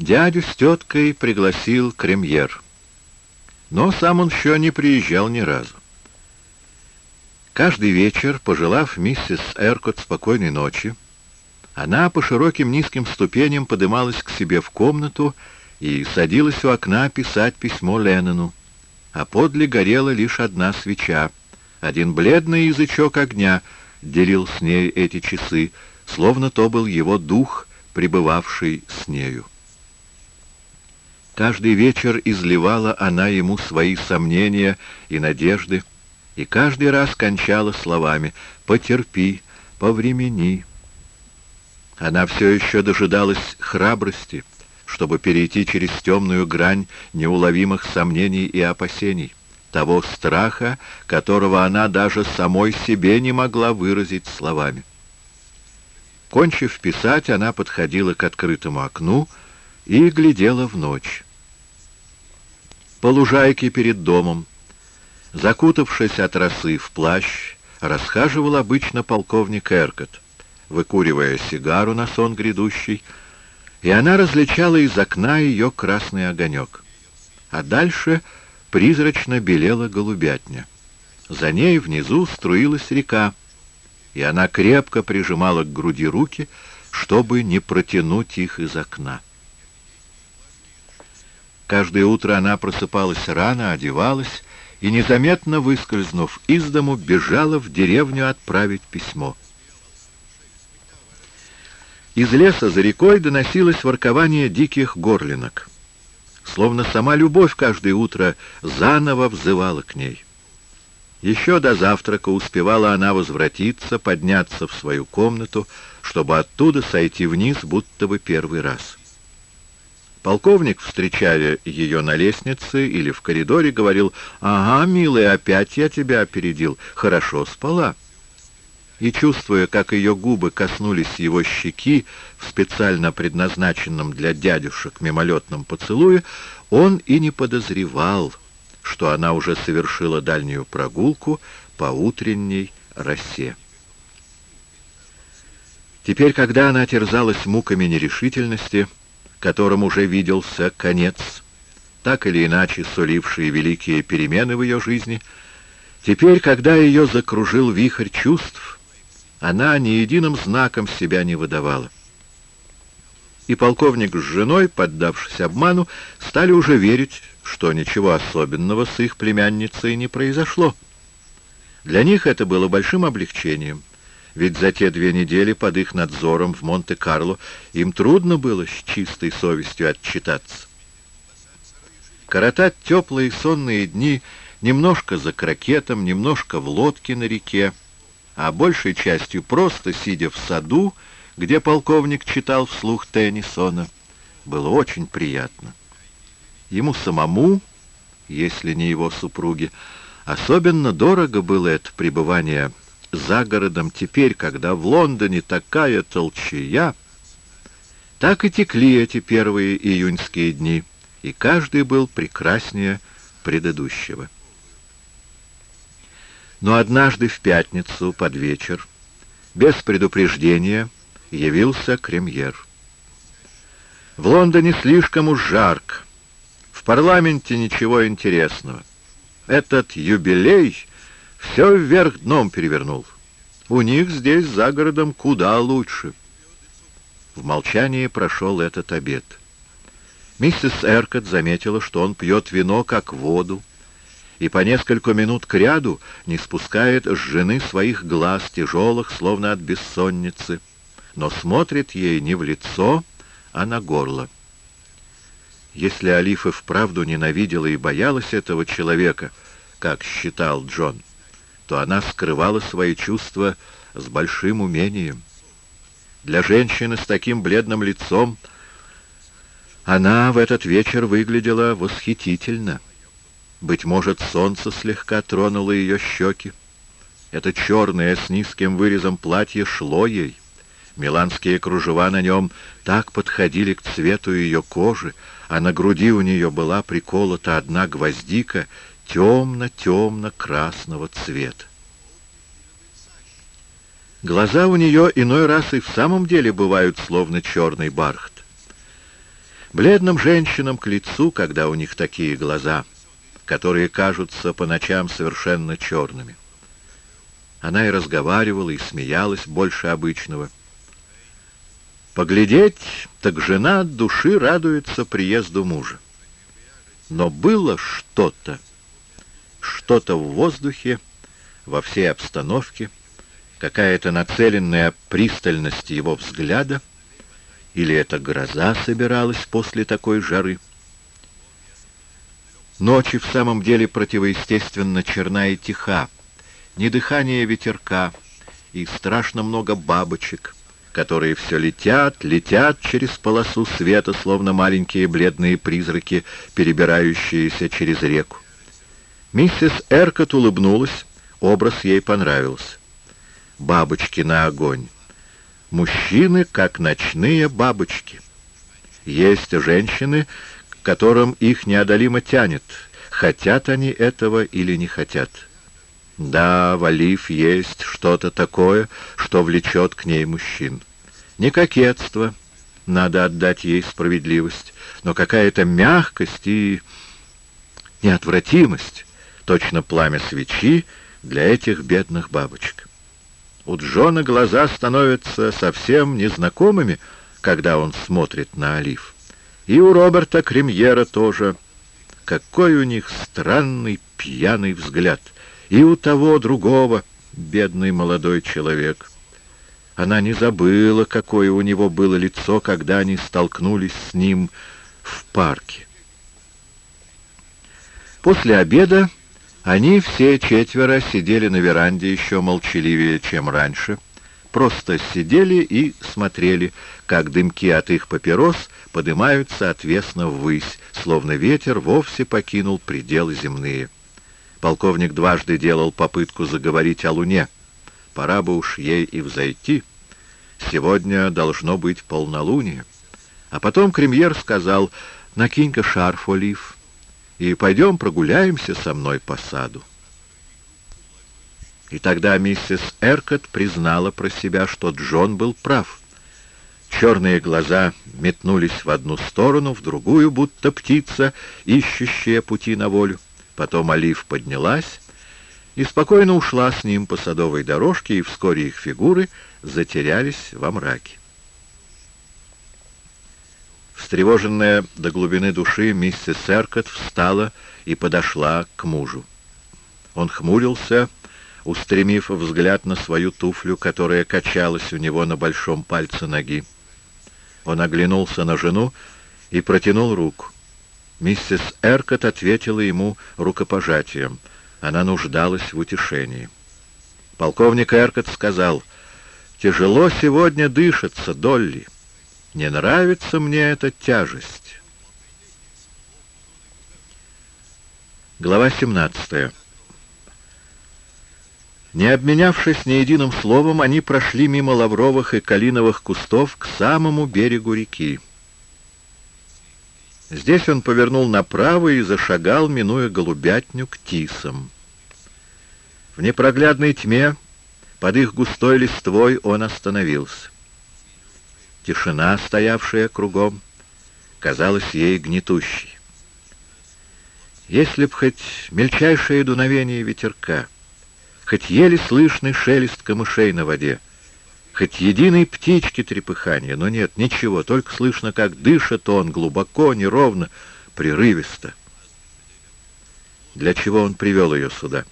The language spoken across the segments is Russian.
Дядю с теткой пригласил кремьер, но сам он еще не приезжал ни разу. Каждый вечер, пожелав миссис Эркот спокойной ночи, она по широким низким ступеням подымалась к себе в комнату и садилась у окна писать письмо Леннону, а подле горела лишь одна свеча. Один бледный язычок огня делил с ней эти часы, словно то был его дух, пребывавший с нею. Каждый вечер изливала она ему свои сомнения и надежды, и каждый раз кончала словами «потерпи, повремени». Она все еще дожидалась храбрости, чтобы перейти через темную грань неуловимых сомнений и опасений, того страха, которого она даже самой себе не могла выразить словами. Кончив писать, она подходила к открытому окну и глядела в ночь. По лужайке перед домом, закутавшись от росы в плащ, расхаживал обычно полковник Эркот, выкуривая сигару на сон грядущий, и она различала из окна ее красный огонек. А дальше призрачно белела голубятня. За ней внизу струилась река, и она крепко прижимала к груди руки, чтобы не протянуть их из окна. Каждое утро она просыпалась рано, одевалась и, незаметно выскользнув из дому, бежала в деревню отправить письмо. Из леса за рекой доносилось воркование диких горлинок. Словно сама любовь каждое утро заново взывала к ней. Еще до завтрака успевала она возвратиться, подняться в свою комнату, чтобы оттуда сойти вниз, будто бы первый раз. Полковник, встречая ее на лестнице или в коридоре, говорил, «Ага, милая, опять я тебя опередил. Хорошо спала». И, чувствуя, как ее губы коснулись его щеки в специально предназначенном для дядюшек мимолетном поцелуе, он и не подозревал, что она уже совершила дальнюю прогулку по утренней росе. Теперь, когда она терзалась муками нерешительности, которым уже виделся конец, так или иначе сулившие великие перемены в ее жизни, теперь, когда ее закружил вихрь чувств, она ни единым знаком себя не выдавала. И полковник с женой, поддавшись обману, стали уже верить, что ничего особенного с их племянницей не произошло. Для них это было большим облегчением — ведь за те две недели под их надзором в Монте-Карло им трудно было с чистой совестью отчитаться. Коротать теплые сонные дни немножко за крокетом, немножко в лодке на реке, а большей частью просто сидя в саду, где полковник читал вслух Теннисона, было очень приятно. Ему самому, если не его супруге, особенно дорого было это пребывание за городом теперь, когда в Лондоне такая толчая, так и текли эти первые июньские дни, и каждый был прекраснее предыдущего. Но однажды в пятницу под вечер, без предупреждения, явился кремьер. В Лондоне слишком уж жарко, в парламенте ничего интересного. Этот юбилей все вверх дном перевернул. У них здесь за городом куда лучше. В молчании прошел этот обед. Миссис Эркот заметила, что он пьет вино как воду, и по несколько минут кряду не спускает с жены своих глаз, тяжелых, словно от бессонницы, но смотрит ей не в лицо, а на горло. Если Алифа вправду ненавидела и боялась этого человека, как считал Джон, — то она скрывала свои чувства с большим умением. Для женщины с таким бледным лицом она в этот вечер выглядела восхитительно. Быть может, солнце слегка тронуло ее щеки. Это черное с низким вырезом платье шло ей. Миланские кружева на нем так подходили к цвету ее кожи, а на груди у нее была приколота одна гвоздика, темно-темно-красного цвета. Глаза у нее иной раз и в самом деле бывают словно черный бархат. Бледным женщинам к лицу, когда у них такие глаза, которые кажутся по ночам совершенно черными. Она и разговаривала, и смеялась больше обычного. Поглядеть, так жена от души радуется приезду мужа. Но было что-то, что-то в воздухе, во всей обстановке, какая-то нацеленная пристальность его взгляда, или это гроза собиралась после такой жары. Ночи в самом деле противоестественно черна и тиха, ни дыхания ветерка, и страшно много бабочек, которые все летят, летят через полосу света, словно маленькие бледные призраки, перебирающиеся через реку. Миссис Эркот улыбнулась, образ ей понравился. Бабочки на огонь. Мужчины, как ночные бабочки. Есть женщины, к которым их неодолимо тянет, хотят они этого или не хотят. Да, в Олив есть что-то такое, что влечет к ней мужчин. Не кокетство, надо отдать ей справедливость, но какая-то мягкость и неотвратимость, точно пламя свечи для этих бедных бабочек. У Джона глаза становятся совсем незнакомыми, когда он смотрит на Олив. И у Роберта Кремьера тоже. Какой у них странный пьяный взгляд. И у того другого, бедный молодой человек. Она не забыла, какое у него было лицо, когда они столкнулись с ним в парке. После обеда они все четверо сидели на веранде еще молчаливее, чем раньше, просто сидели и смотрели, как дымки от их папирос поднимаются отвесно ввысь, словно ветер вовсе покинул пределы земные. Полковник дважды делал попытку заговорить о луне. Пора бы уж ей и взойти. Сегодня должно быть полнолуние. А потом Кремьер сказал, накинь-ка шарф, Олив и пойдем прогуляемся со мной по саду. И тогда миссис Эркот признала про себя, что Джон был прав. Черные глаза метнулись в одну сторону, в другую, будто птица, ищущая пути на волю. Потом Олив поднялась и спокойно ушла с ним по садовой дорожке, и вскоре их фигуры затерялись во мраке. Встревоженная до глубины души, миссис Эркот встала и подошла к мужу. Он хмурился, устремив взгляд на свою туфлю, которая качалась у него на большом пальце ноги. Он оглянулся на жену и протянул руку. Миссис Эркот ответила ему рукопожатием. Она нуждалась в утешении. Полковник Эркот сказал, «Тяжело сегодня дышится, Долли». Не нравится мне эта тяжесть. Глава 17. Не обменявшись ни единым словом, они прошли мимо лавровых и калиновых кустов к самому берегу реки. Здесь он повернул направо и зашагал, минуя голубятню, к тисам. В непроглядной тьме, под их густой листвой, он остановился. Тишина, стоявшая кругом, казалась ей гнетущей. Если б хоть мельчайшее дуновение ветерка, хоть еле слышный шелест камышей на воде, хоть единой птички трепыхания, но нет, ничего, только слышно, как дышит он глубоко, неровно, прерывисто. Для чего он привел ее сюда?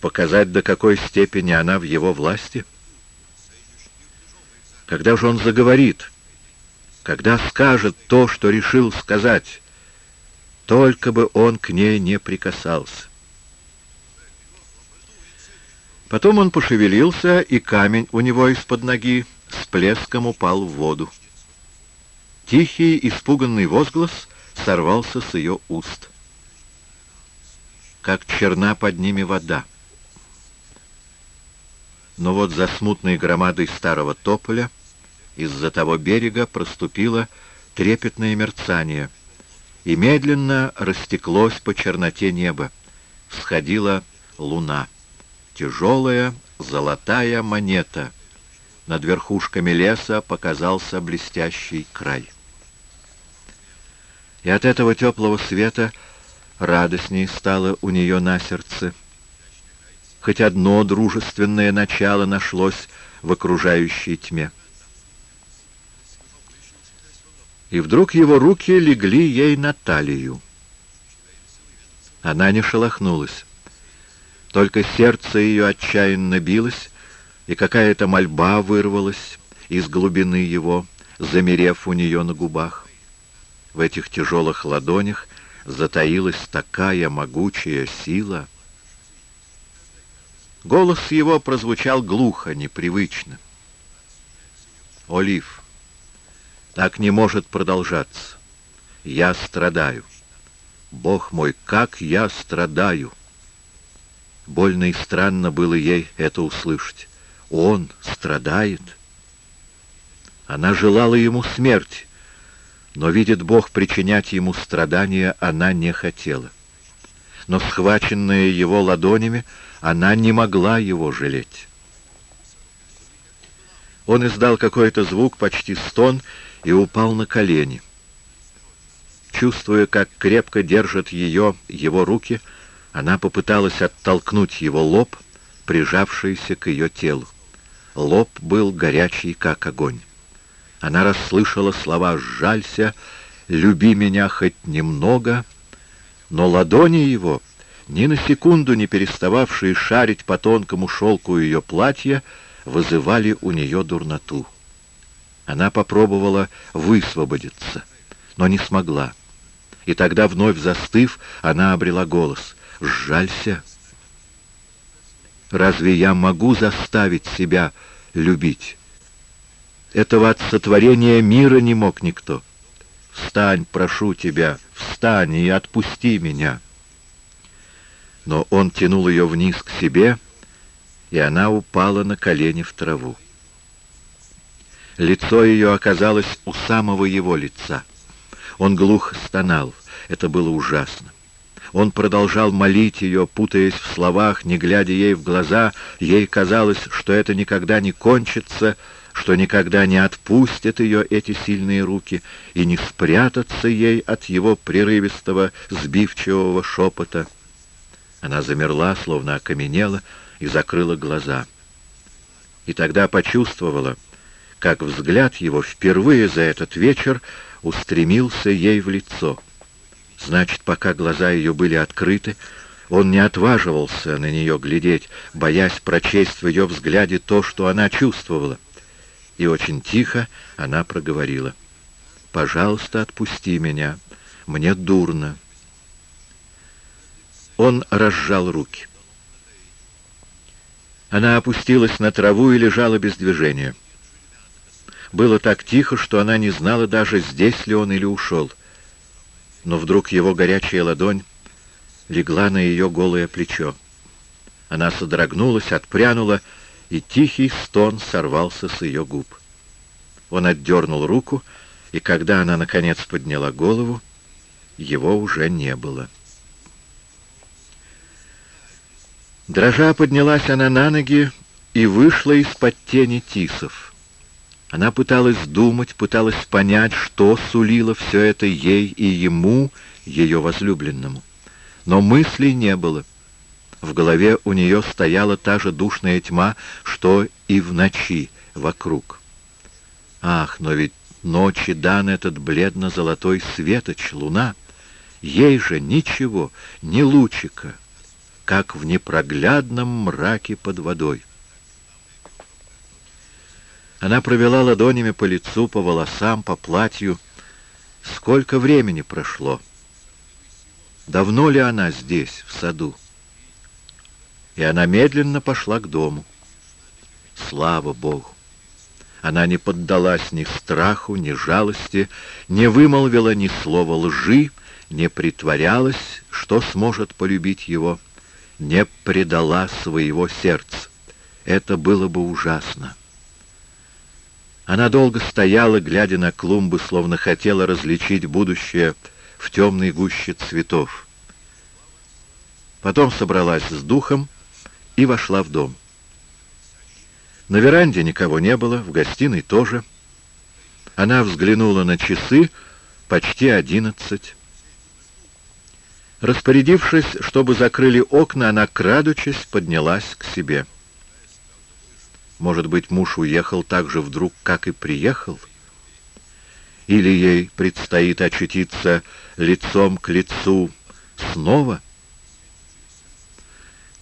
Показать, до какой степени она в его власти — когда же он заговорит? Когда скажет то, что решил сказать? Только бы он к ней не прикасался. Потом он пошевелился, и камень у него из-под ноги с плеском упал в воду. Тихий, испуганный возглас сорвался с ее уст. Как черна под ними вода но вот за смутной громадой старого тополя из-за того берега проступило трепетное мерцание, и медленно растеклось по черноте неба. Сходила луна. Тяжелая золотая монета. Над верхушками леса показался блестящий край. И от этого теплого света радостней стало у нее на сердце. Хоть одно дружественное начало нашлось в окружающей тьме. И вдруг его руки легли ей на талию. Она не шелохнулась. Только сердце ее отчаянно билось, и какая-то мольба вырвалась из глубины его, замерев у нее на губах. В этих тяжелых ладонях затаилась такая могучая сила. Голос его прозвучал глухо, непривычно. «Олив, так не может продолжаться. Я страдаю. Бог мой, как я страдаю!» Больно и странно было ей это услышать. Он страдает. Она желала ему смерти, но, видит Бог, причинять ему страдания она не хотела. Но, схваченная его ладонями, она не могла его жалеть. Он издал какой-то звук, почти стон, и упал на колени. Чувствуя, как крепко держат ее его руки, она попыталась оттолкнуть его лоб, прижавшийся к ее телу. Лоб был горячий, как огонь. Она расслышала слова «Сжалься, люби меня хоть немного», но ладони его, ни на секунду не перестававшие шарить по тонкому шелку ее платья, вызывали у нее дурноту. Она попробовала высвободиться, но не смогла. И тогда, вновь застыв, она обрела голос. «Сжалься! Разве я могу заставить себя любить?» Этого от сотворения мира не мог никто. Встань, прошу тебя, встань и отпусти меня. Но он тянул ее вниз к себе, и она упала на колени в траву. Лицо ее оказалось у самого его лица. Он глухо стонал. Это было ужасно. Он продолжал молить ее, путаясь в словах, не глядя ей в глаза. Ей казалось, что это никогда не кончится, что никогда не отпустят ее эти сильные руки и не спрятаться ей от его прерывистого, сбивчивого шепота. Она замерла, словно окаменела, и закрыла глаза. И тогда почувствовала, как взгляд его впервые за этот вечер устремился ей в лицо. Значит, пока глаза ее были открыты, он не отваживался на нее глядеть, боясь прочесть в ее взгляде то, что она чувствовала и очень тихо она проговорила. «Пожалуйста, отпусти меня. Мне дурно». Он разжал руки. Она опустилась на траву и лежала без движения. Было так тихо, что она не знала даже, здесь ли он или ушел. Но вдруг его горячая ладонь легла на ее голое плечо. Она содрогнулась, отпрянула и тихий стон сорвался с ее губ. Он отдернул руку, и когда она, наконец, подняла голову, его уже не было. Дрожа поднялась она на ноги и вышла из-под тени тисов. Она пыталась думать, пыталась понять, что сулило все это ей и ему, ее возлюбленному. Но мыслей не было — в голове у нее стояла та же душная тьма, что и в ночи вокруг. Ах, но ведь ночи дан этот бледно-золотой светоч, луна. Ей же ничего, ни лучика, как в непроглядном мраке под водой. Она провела ладонями по лицу, по волосам, по платью. Сколько времени прошло? Давно ли она здесь, в саду? и она медленно пошла к дому. Слава Богу! Она не поддалась ни страху, ни жалости, не вымолвила ни слова лжи, не притворялась, что сможет полюбить его, не предала своего сердца. Это было бы ужасно. Она долго стояла, глядя на клумбы, словно хотела различить будущее в темной гуще цветов. Потом собралась с духом и вошла в дом. На веранде никого не было, в гостиной тоже. Она взглянула на часы почти одиннадцать. Распорядившись, чтобы закрыли окна, она, крадучись, поднялась к себе. Может быть, муж уехал так же вдруг, как и приехал? Или ей предстоит очутиться лицом к лицу снова?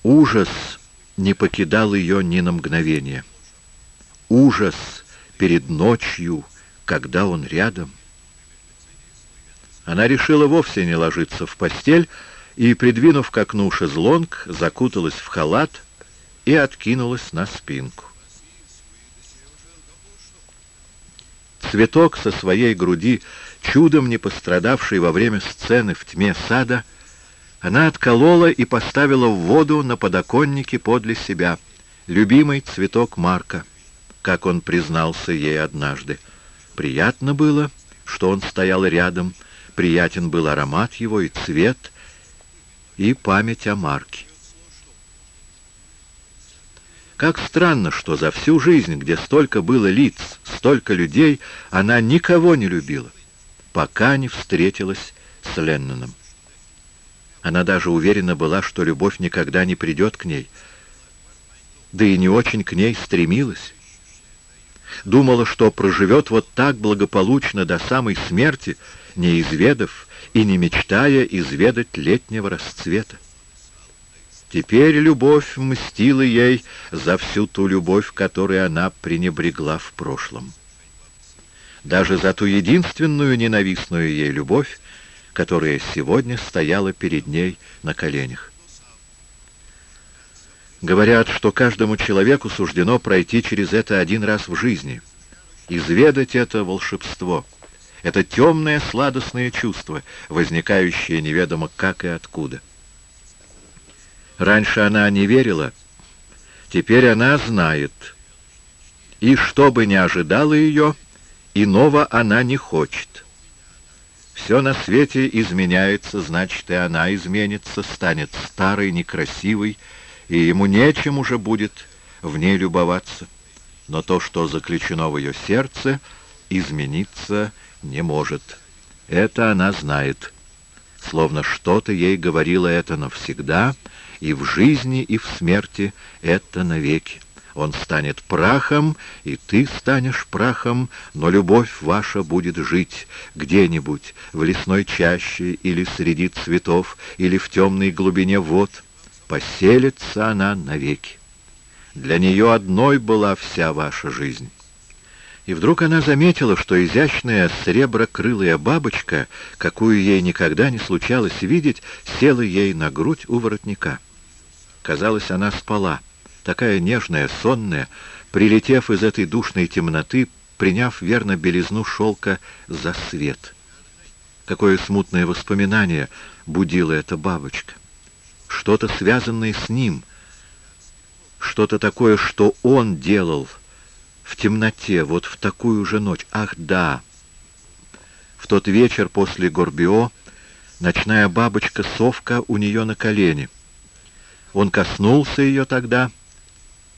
Ужас не покидал ее ни на мгновение. Ужас перед ночью, когда он рядом — она решила вовсе не ложиться в постель и, придвинув к окну шезлонг, закуталась в халат и откинулась на спинку. Цветок со своей груди, чудом не пострадавший во время сцены в тьме сада, она отколола и поставила в воду на подоконнике подле себя. Любимый цветок Марка, как он признался ей однажды. Приятно было, что он стоял рядом, Приятен был аромат его и цвет, и память о Марке. Как странно, что за всю жизнь, где столько было лиц, столько людей, она никого не любила, пока не встретилась с Ленноном. Она даже уверена была, что любовь никогда не придет к ней, да и не очень к ней стремилась. Думала, что проживет вот так благополучно до самой смерти, не изведав и не мечтая изведать летнего расцвета. Теперь любовь мстила ей за всю ту любовь, которой она пренебрегла в прошлом. Даже за ту единственную ненавистную ей любовь, которая сегодня стояла перед ней на коленях. Говорят, что каждому человеку суждено пройти через это один раз в жизни, изведать это волшебство — это темное сладостное чувство, возникающее неведомо как и откуда. Раньше она не верила, теперь она знает. И что бы ни ожидало ее, иного она не хочет. Все на свете изменяется, значит, и она изменится, станет старой, некрасивой, и ему нечем уже будет в ней любоваться. Но то, что заключено в ее сердце, измениться не может. Это она знает. Словно что-то ей говорило это навсегда, и в жизни, и в смерти это навеки. Он станет прахом, и ты станешь прахом, но любовь ваша будет жить где-нибудь, в лесной чаще, или среди цветов, или в темной глубине вод. Поселится она навеки. Для нее одной была вся ваша жизнь. И вдруг она заметила, что изящная среброкрылая бабочка, какую ей никогда не случалось видеть, села ей на грудь у воротника. Казалось, она спала, такая нежная, сонная, прилетев из этой душной темноты, приняв верно белизну шелка за свет. Какое смутное воспоминание будила эта бабочка. Что-то связанное с ним, что-то такое, что он делал — в темноте, вот в такую же ночь. Ах, да! В тот вечер после Горбио ночная бабочка-совка у нее на колени. Он коснулся ее тогда,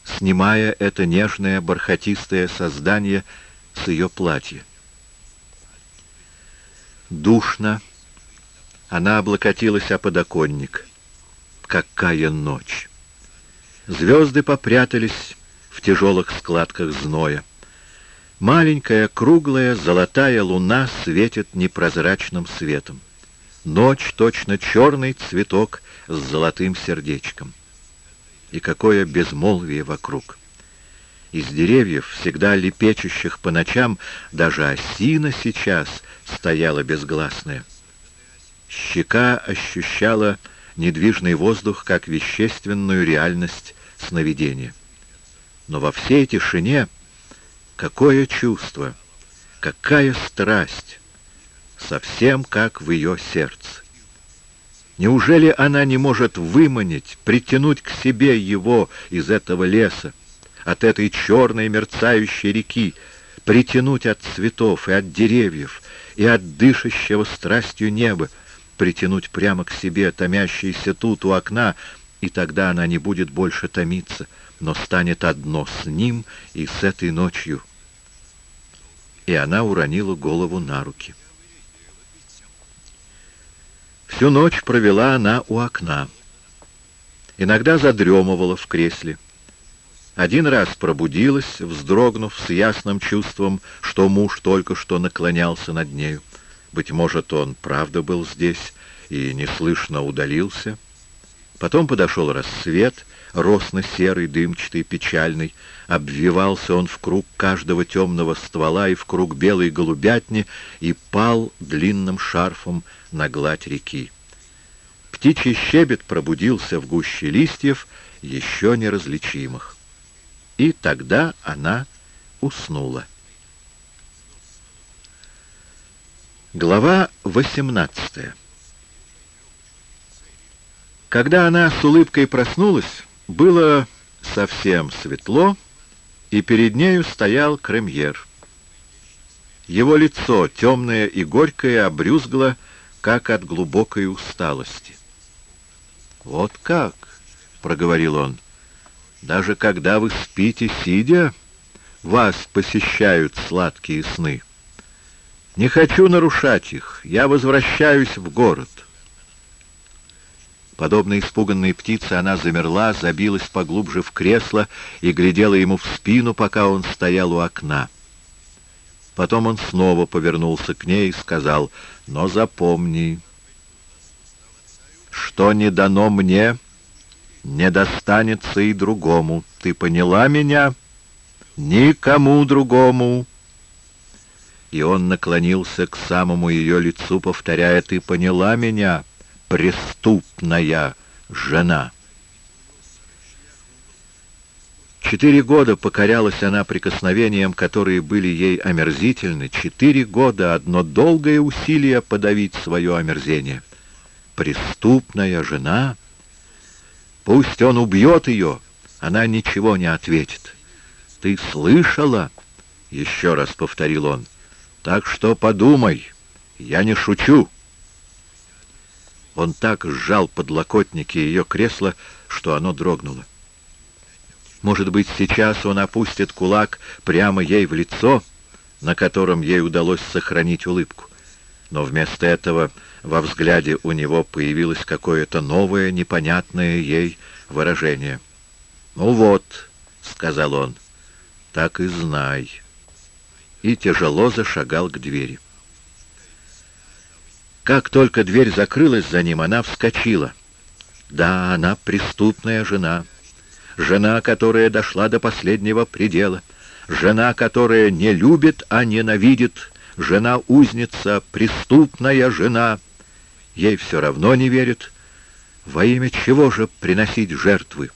снимая это нежное бархатистое создание с ее платья. Душно. Она облокотилась о подоконник. Какая ночь! Звезды попрятались в тяжелых складках зноя. Маленькая, круглая, золотая луна светит непрозрачным светом. Ночь точно черный цветок с золотым сердечком. И какое безмолвие вокруг! Из деревьев, всегда лепечущих по ночам, даже осина сейчас стояла безгласная. Щека ощущала недвижный воздух как вещественную реальность сновидения. Но во всей тишине какое чувство, какая страсть, совсем как в ее сердце. Неужели она не может выманить, притянуть к себе его из этого леса, от этой черной мерцающей реки, притянуть от цветов и от деревьев, и от дышащего страстью неба, притянуть прямо к себе, томящийся тут у окна, и тогда она не будет больше томиться — но станет одно с ним и с этой ночью. И она уронила голову на руки. Всю ночь провела она у окна. Иногда задремывала в кресле. Один раз пробудилась, вздрогнув с ясным чувством, что муж только что наклонялся над нею. Быть может, он правда был здесь и неслышно удалился. Потом подошел рассвет, росно-серый, дымчатый, печальный. Обвивался он в круг каждого темного ствола и в круг белой голубятни и пал длинным шарфом на гладь реки. Птичий щебет пробудился в гуще листьев, еще неразличимых. И тогда она уснула. Глава 18 Когда она с улыбкой проснулась, было совсем светло, и перед нею стоял кремьер. Его лицо, темное и горькое, обрюзгло, как от глубокой усталости. «Вот как!» — проговорил он. Даже когда вы спите, сидя, вас посещают сладкие сны. Не хочу нарушать их, я возвращаюсь в город. Подобно испуганной птице, она замерла, забилась поглубже в кресло и глядела ему в спину, пока он стоял у окна. Потом он снова повернулся к ней и сказал, «Но запомни, что не дано мне, не достанется и другому. Ты поняла меня? Никому другому. И он наклонился к самому ее лицу, повторяя, «Ты поняла меня, преступная жена». Четыре года покорялась она прикосновениям, которые были ей омерзительны. Четыре года — одно долгое усилие подавить свое омерзение. Преступная жена — Пусть он убьет ее, она ничего не ответит. «Ты слышала?» — еще раз повторил он. «Так что подумай, я не шучу». Он так сжал подлокотники ее кресла, что оно дрогнуло. Может быть, сейчас он опустит кулак прямо ей в лицо, на котором ей удалось сохранить улыбку. Но вместо этого во взгляде у него появилось какое-то новое, непонятное ей выражение. «Ну вот», — сказал он, — «так и знай». И тяжело зашагал к двери. Как только дверь закрылась за ним, она вскочила. Да, она преступная жена. Жена, которая дошла до последнего предела. Жена, которая не любит, а ненавидит. Жена-узница, преступная жена — Ей все равно не верит. Во имя чего же приносить жертвы?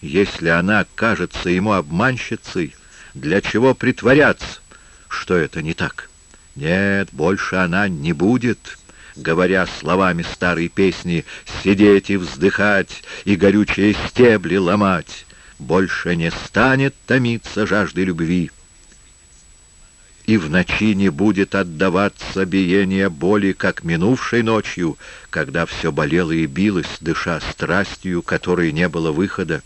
Если она кажется ему обманщицей, для чего притворяться, что это не так? Нет, больше она не будет, говоря словами старой песни, сидеть и вздыхать, и горючие стебли ломать. Больше не станет томиться жажды любви и в ночи не будет отдаваться биение боли, как минувшей ночью, когда все болело и билось, дыша страстью, которой не было выхода.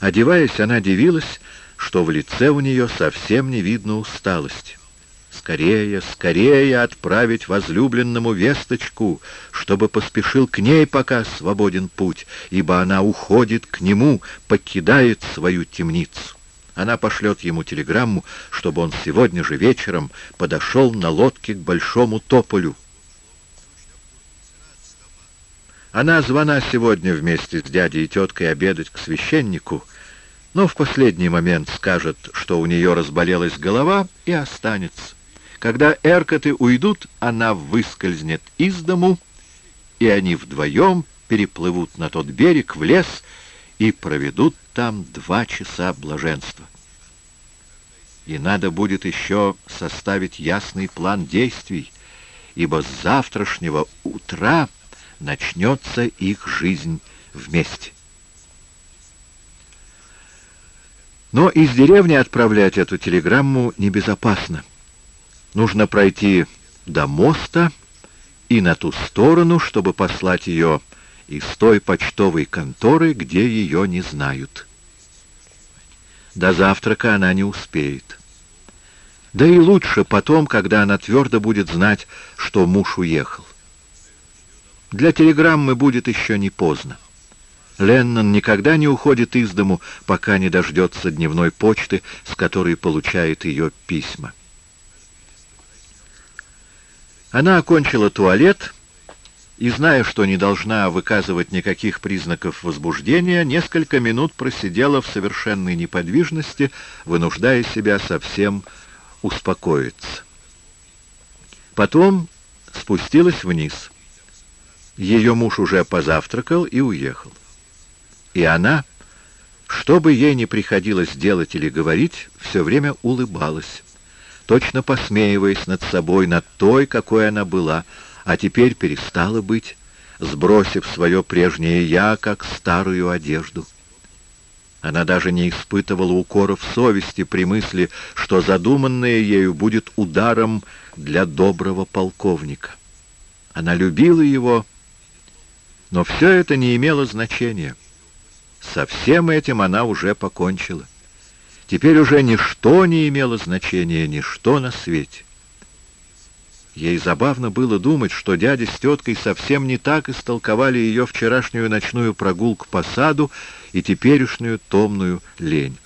Одеваясь, она дивилась, что в лице у нее совсем не видно усталости. Скорее, скорее отправить возлюбленному весточку, чтобы поспешил к ней, пока свободен путь, ибо она уходит к нему, покидает свою темницу. Она пошлет ему телеграмму, чтобы он сегодня же вечером подошел на лодке к Большому Тополю. Она звона сегодня вместе с дядей и теткой обедать к священнику, но в последний момент скажет, что у нее разболелась голова и останется. Когда эркоты уйдут, она выскользнет из дому, и они вдвоем переплывут на тот берег в лес и проведут там два часа блаженства. И надо будет еще составить ясный план действий, ибо с завтрашнего утра начнется их жизнь вместе. Но из деревни отправлять эту телеграмму небезопасно. Нужно пройти до моста и на ту сторону, чтобы послать ее из той почтовой конторы, где ее не знают. До завтрака она не успеет. Да и лучше потом, когда она твердо будет знать, что муж уехал. Для телеграммы будет еще не поздно. Леннон никогда не уходит из дому, пока не дождется дневной почты, с которой получает ее письма. Она окончила туалет и, зная, что не должна выказывать никаких признаков возбуждения, несколько минут просидела в совершенной неподвижности, вынуждая себя совсем успокоиться. Потом спустилась вниз. Ее муж уже позавтракал и уехал. И она, что бы ей ни приходилось делать или говорить, все время улыбалась, точно посмеиваясь над собой, над той, какой она была, а теперь перестала быть, сбросив свое прежнее «я», как старую одежду. Она даже не испытывала укоров совести при мысли, что задуманное ею будет ударом для доброго полковника. Она любила его, но все это не имело значения. Со всем этим она уже покончила. Теперь уже ничто не имело значения, ничто на свете. Ей забавно было думать, что дядя с теткой совсем не так истолковали ее вчерашнюю ночную прогулку по саду и теперешнюю томную лень.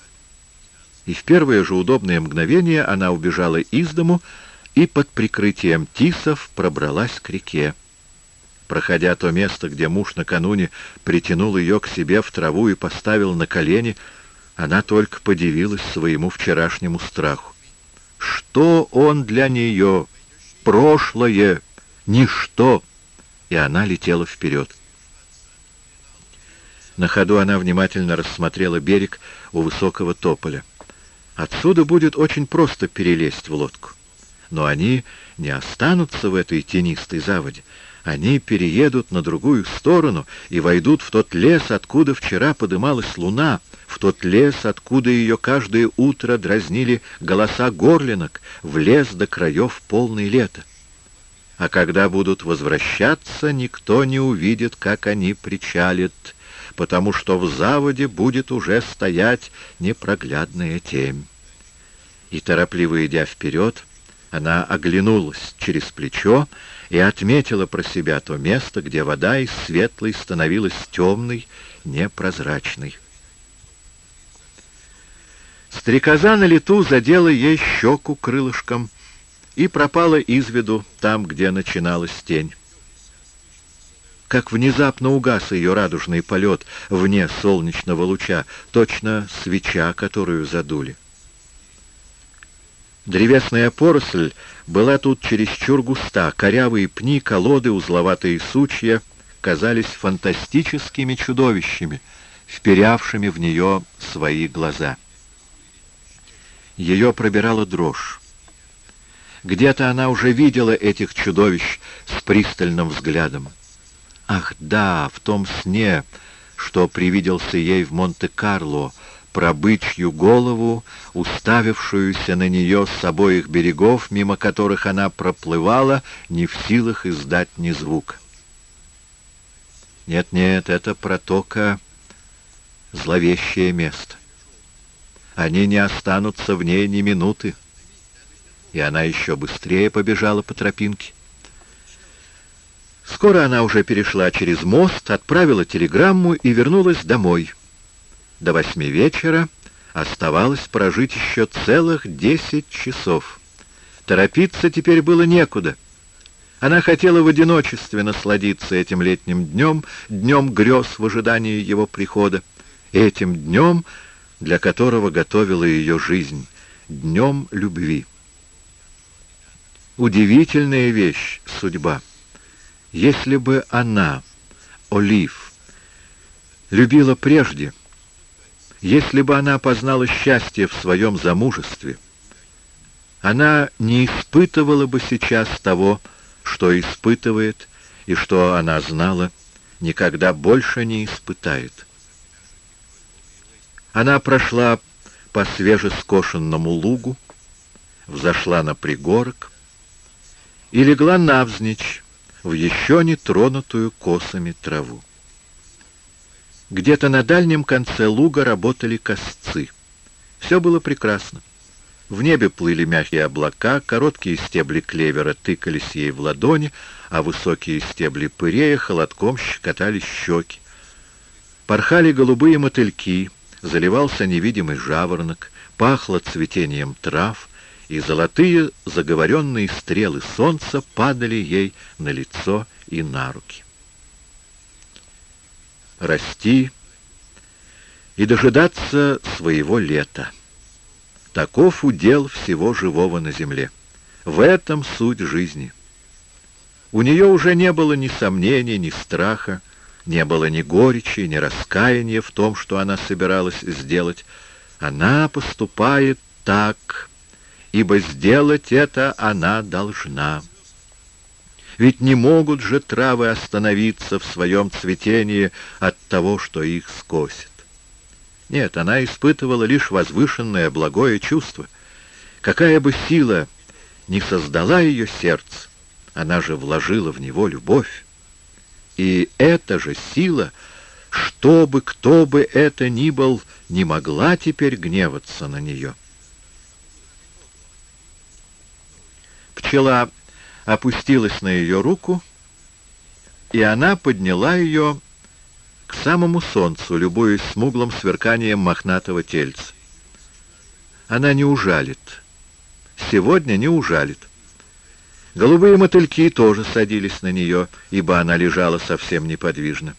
И в первое же удобное мгновение она убежала из дому и под прикрытием тисов пробралась к реке. Проходя то место, где муж накануне притянул ее к себе в траву и поставил на колени, она только подивилась своему вчерашнему страху. Что он для нее? Прошлое! Ничто! И она летела вперед. На ходу она внимательно рассмотрела берег у высокого тополя. Отсюда будет очень просто перелезть в лодку. Но они не останутся в этой тенистой заводе. Они переедут на другую сторону и войдут в тот лес, откуда вчера подымалась луна, в тот лес, откуда ее каждое утро дразнили голоса горлинок, в лес до краев полный лета. А когда будут возвращаться, никто не увидит, как они причалят, потому что в заводе будет уже стоять непроглядная темь. И, торопливо идя вперед, она оглянулась через плечо и отметила про себя то место, где вода из светлой становилась темной, непрозрачной. Стрекоза на лету задела ей щеку крылышком и пропала из виду там, где начиналась тень как внезапно угас ее радужный полет вне солнечного луча, точно свеча, которую задули. Древесная поросль была тут чересчур густа, корявые пни, колоды, узловатые сучья казались фантастическими чудовищами, вперявшими в нее свои глаза. Ее пробирала дрожь. Где-то она уже видела этих чудовищ с пристальным взглядом. Ах да, в том сне, что привиделся ей в Монте-Карло, про бычью голову, уставившуюся на нее с обоих берегов, мимо которых она проплывала, не в силах издать ни звука. Нет-нет, это протока — зловещее место. Они не останутся в ней ни минуты. И она еще быстрее побежала по тропинке. Скоро она уже перешла через мост, отправила телеграмму и вернулась домой. До восьми вечера оставалось прожить еще целых десять часов. Торопиться теперь было некуда. Она хотела в одиночестве насладиться этим летним днем, днем грез в ожидании его прихода, этим днем, для которого готовила ее жизнь, днем любви. Удивительная вещь — судьба. Если бы она, Олив, любила прежде, если бы она познала счастье в своем замужестве, она не испытывала бы сейчас того, что испытывает, и что она знала, никогда больше не испытает. Она прошла по свежескошенному лугу, взошла на пригорок и легла навзничь, в еще не тронутую косами траву. Где-то на дальнем конце луга работали косцы. Все было прекрасно. В небе плыли мягкие облака, короткие стебли клевера тыкались ей в ладони, а высокие стебли пырея холодком щекотали щеки. Порхали голубые мотыльки, заливался невидимый жаворонок, пахло цветением трав, и золотые заговоренные стрелы солнца падали ей на лицо и на руки. Расти и дожидаться своего лета. Таков удел всего живого на земле. В этом суть жизни. У нее уже не было ни сомнений, ни страха, не было ни горечи, ни раскаяния в том, что она собиралась сделать. Она поступает так, ибо сделать это она должна. Ведь не могут же травы остановиться в своем цветении от того, что их скосит. Нет, она испытывала лишь возвышенное благое чувство. Какая бы сила ни создала ее сердце, она же вложила в него любовь. И эта же сила, что бы, кто бы это ни был, не могла теперь гневаться на нее. Пчела опустилась на ее руку, и она подняла ее к самому солнцу, любуясь смуглым сверканием мохнатого тельца. Она не ужалит. Сегодня не ужалит. Голубые мотыльки тоже садились на нее, ибо она лежала совсем неподвижно.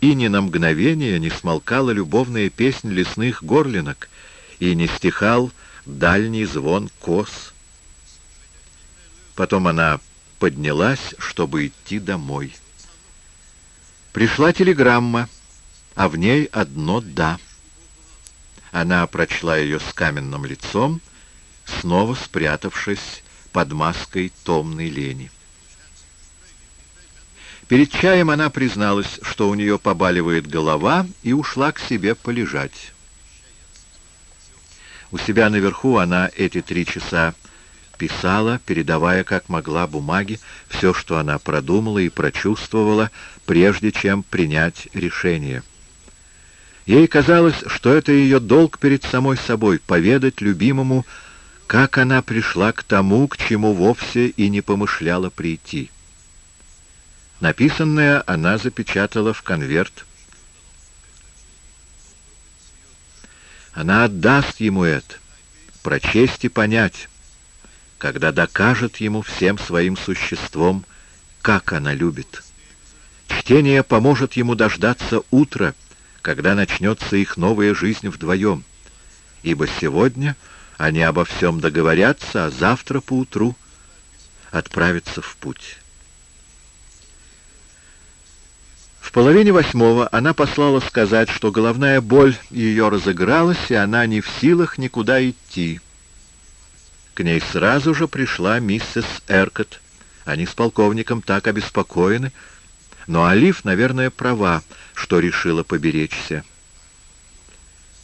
И ни на мгновение не смолкала любовная песнь лесных горлинок, и не стихал дальний звон кос. Потом она поднялась, чтобы идти домой. Пришла телеграмма, а в ней одно «да». Она прочла ее с каменным лицом, снова спрятавшись под маской томной лени. Перед чаем она призналась, что у нее побаливает голова, и ушла к себе полежать. У себя наверху она эти три часа писала, передавая как могла бумаги все, что она продумала и прочувствовала, прежде чем принять решение. Ей казалось, что это ее долг перед самой собой — поведать любимому, как она пришла к тому, к чему вовсе и не помышляла прийти. Написанное она запечатала в конверт. Она отдаст ему это, прочесть и понять, когда докажет ему всем своим существом, как она любит. Чтение поможет ему дождаться утра, когда начнется их новая жизнь вдвоем, ибо сегодня они обо всем договорятся, а завтра поутру отправятся в путь. В половине восьмого она послала сказать, что головная боль ее разыгралась, и она не в силах никуда идти. К ней сразу же пришла миссис Эркот. Они с полковником так обеспокоены. Но Алиф, наверное, права, что решила поберечься.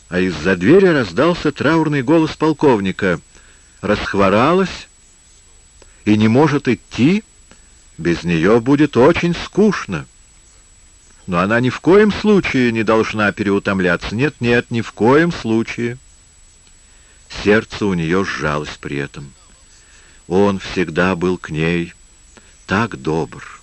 А из-за двери раздался траурный голос полковника. «Расхворалась и не может идти? Без нее будет очень скучно». Но она ни в коем случае не должна переутомляться. Нет, нет, ни в коем случае. Сердце у нее сжалось при этом. Он всегда был к ней так добр.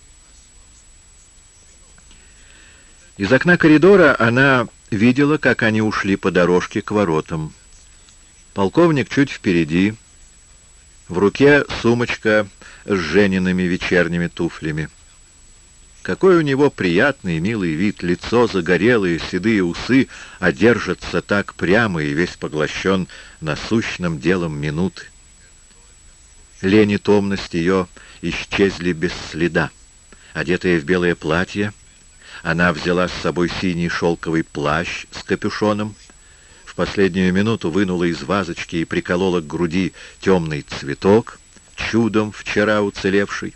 Из окна коридора она видела, как они ушли по дорожке к воротам. Полковник чуть впереди, в руке сумочка с Жениными вечерними туфлями. Какой у него приятный милый вид, лицо загорелые, седые усы, а держится так прямо и весь поглощен насущным делом минуты. Лень и томность ее исчезли без следа. Одетая в белое платье, она взяла с собой синий шелковый плащ с капюшоном, в последнюю минуту вынула из вазочки и приколола к груди темный цветок, чудом вчера уцелевший.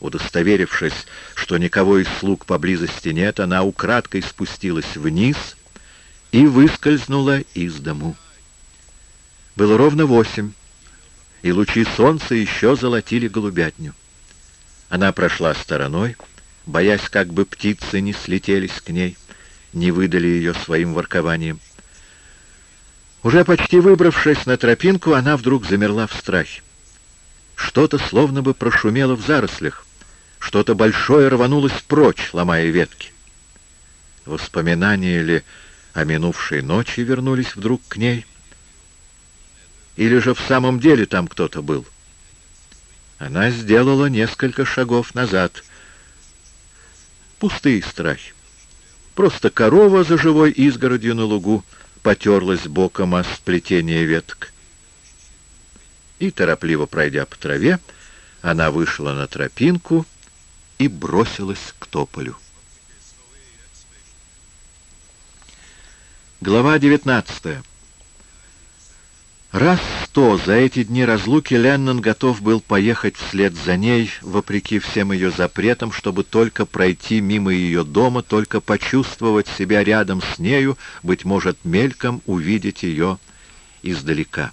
Удостоверившись, что никого из слуг поблизости нет, она украдкой спустилась вниз и выскользнула из дому. Было ровно восемь, и лучи солнца еще золотили голубятню. Она прошла стороной, боясь, как бы птицы не слетелись к ней, не выдали ее своим воркованием. Уже почти выбравшись на тропинку, она вдруг замерла в страхе. Что-то словно бы прошумело в зарослях, что-то большое рванулось прочь, ломая ветки. Воспоминания ли о минувшей ночи вернулись вдруг к ней? Или же в самом деле там кто-то был? Она сделала несколько шагов назад. Пустые страхи. Просто корова за живой изгородью на лугу потерлась боком о сплетение веток. И, торопливо пройдя по траве, она вышла на тропинку и бросилась к тополю. Глава 19 Раз сто за эти дни разлуки Леннон готов был поехать вслед за ней, вопреки всем ее запретам, чтобы только пройти мимо ее дома, только почувствовать себя рядом с нею, быть может, мельком увидеть ее издалека.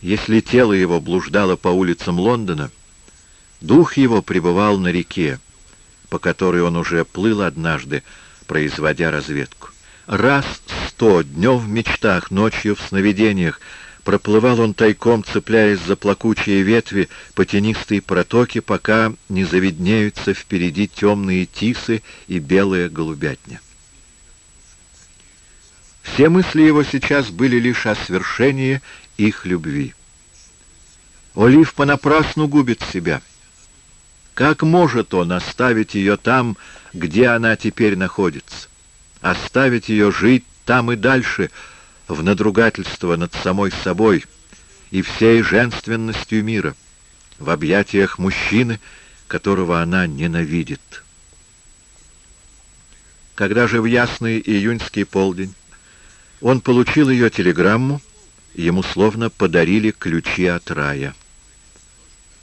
Если тело его блуждало по улицам Лондона, дух его пребывал на реке, по которой он уже плыл однажды, производя разведку. Раз сто, днем в мечтах, ночью в сновидениях, проплывал он тайком, цепляясь за плакучие ветви по тенистой протоке, пока не завиднеются впереди темные тисы и белая голубятня. Все мысли его сейчас были лишь о свершении их любви. Олив понапрасну губит себя. Как может он оставить ее там, где она теперь находится? Оставить ее жить там и дальше, в надругательство над самой собой и всей женственностью мира, в объятиях мужчины, которого она ненавидит. Когда же в ясный июньский полдень он получил ее телеграмму, ему словно подарили ключи от рая.